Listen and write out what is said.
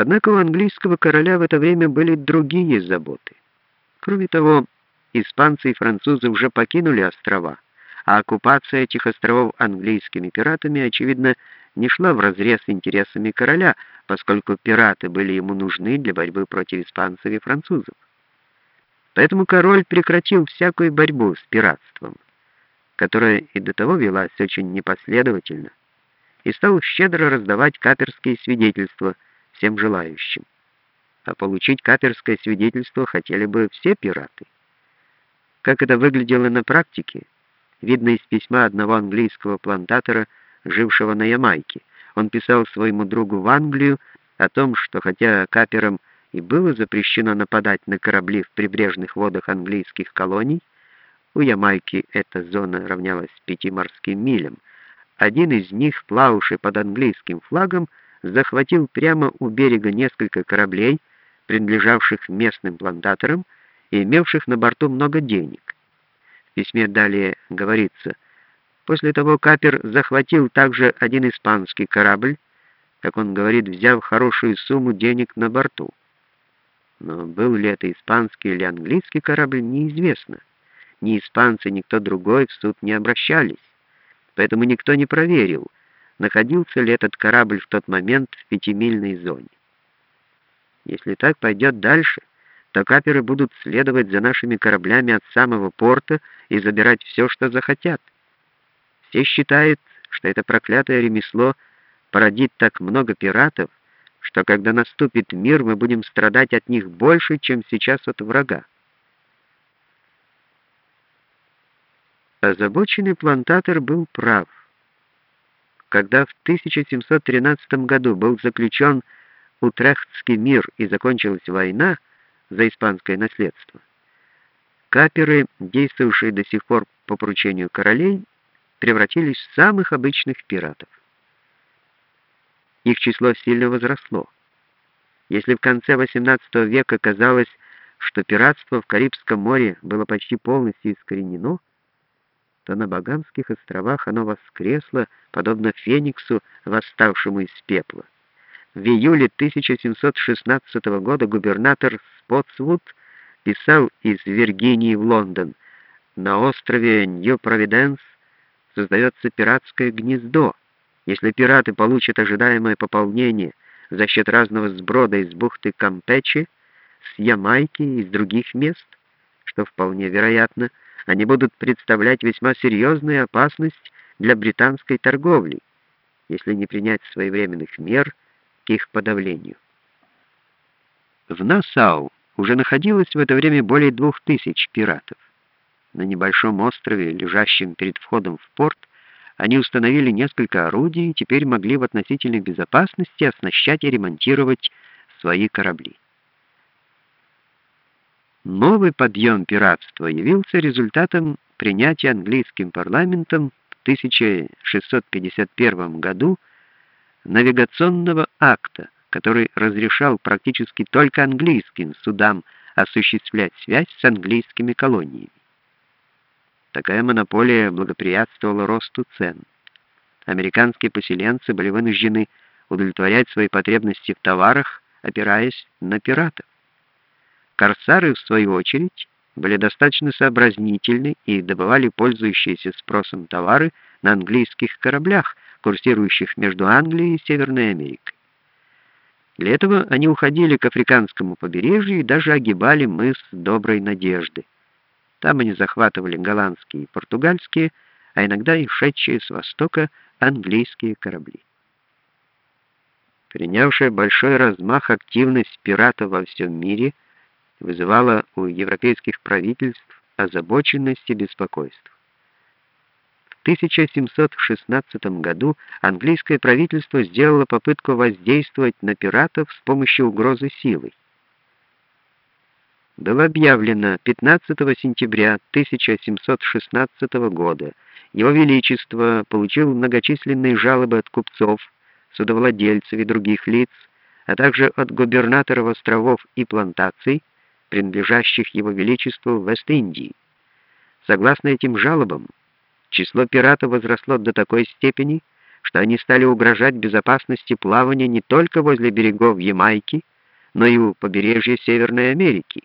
Однако у английского короля в это время были другие заботы. Кроме того, испанцы и французы уже покинули острова, а оккупация этих островов английскими пиратами, очевидно, не шла вразрез с интересами короля, поскольку пираты были ему нужны для борьбы против испанцев и французов. Поэтому король прекратил всякую борьбу с пиратством, которая и до того велась очень непоследовательно, и стал щедро раздавать каперские свидетельства всем желающим. А получить каперское свидетельство хотели бы все пираты. Как это выглядело на практике, видно из письма одного английского плантатора, жившего на Ямайке. Он писал своему другу в Англию о том, что хотя каперам и было запрещено нападать на корабли в прибрежных водах английских колоний, у Ямайки эта зона равнялась пяти морским милям, один из них, плававший под английским флагом, захватил прямо у берега несколько кораблей, принадлежавших местным плантаторам и имевших на борту много денег. В письме далее говорится, после того Капер захватил также один испанский корабль, как он говорит, взяв хорошую сумму денег на борту. Но был ли это испанский или английский корабль, неизвестно. Ни испанцы, ни кто другой в суд не обращались, поэтому никто не проверил, находился ли этот корабль в тот момент в пятимильной зоне. Если так пойдет дальше, то каперы будут следовать за нашими кораблями от самого порта и забирать все, что захотят. Все считают, что это проклятое ремесло породит так много пиратов, что когда наступит мир, мы будем страдать от них больше, чем сейчас от врага. Озабоченный плантатор был прав. Когда в 1713 году был заключен Утрехтский мир и закончилась война за испанское наследство, каперы, действовавшие до сих пор по поручению королей, превратились в самых обычных пиратов их число сильно возросло. Если в конце XVIII века казалось, что пиратство в Карибском море было почти полностью искоренено, то на Багамских островах оно воскресло, подобно фениксу, восставшему из пепла. В июле 1716 года губернатор Спотсвуд писал из Виргинии в Лондон, на острове Нью-Провиденс создается пиратское гнездо, если пираты получат ожидаемое пополнение за счет разного сброда из бухты Кампечи, с Ямайки и из других мест, что вполне вероятно, они будут представлять весьма серьезную опасность для британской торговли, если не принять своевременных мер к их подавлению. В Нассау уже находилось в это время более двух тысяч пиратов. На небольшом острове, лежащем перед входом в порт, они установили несколько орудий и теперь могли в относительной безопасности оснащать и ремонтировать свои корабли. Новый подъем пиратства явился результатом принятия английским парламентом в 1651 году навигационного акта, который разрешал практически только английским судам осуществлять связь с английскими колониями. Такая монополия благоприятствовала росту цен. Американские поселенцы были вынуждены удовлетворять свои потребности в товарах, опираясь на пиратов. Корсары, в свою очередь, были достаточно сообразнительны и добывали пользующиеся спросом товары на английских кораблях, курсирующих между Англией и Северной Америкой. Для этого они уходили к африканскому побережью и даже огибали мыс Доброй Надежды. Там они захватывали голландские и португальские, а иногда и шедшие с востока английские корабли. Принявшая большой размах активность пиратов во всем мире вызывала у европейских правительств озабоченность и беспокойство. В 1716 году английское правительство сделало попытку воздействовать на пиратов с помощью угрозы силой было объявлено 15 сентября 1716 года. Его Величество получил многочисленные жалобы от купцов, судовладельцев и других лиц, а также от губернаторов островов и плантаций, принадлежащих Его Величеству в Вест-Индии. Согласно этим жалобам, число пиратов возросло до такой степени, что они стали угрожать безопасности плавания не только возле берегов Ямайки, но и у побережья Северной Америки.